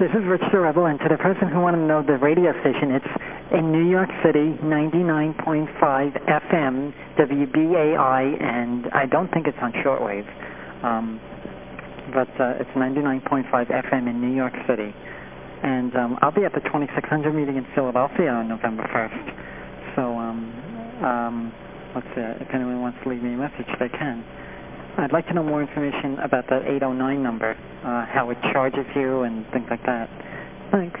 this is Rich the Rebel, and to the person who wanted to know the radio station, it's in New York City, 99.5 FM, WBAI, and I don't think it's on shortwave, um, but uh, it's 99.5 FM in New York City. And um, I'll be at the 2600 meeting in Philadelphia on November 1st. So um, um, let's see, if anyone wants to leave me a message, they can. I'd like to know more information about that 809 number, uh, how it charges you and things like that. Thanks.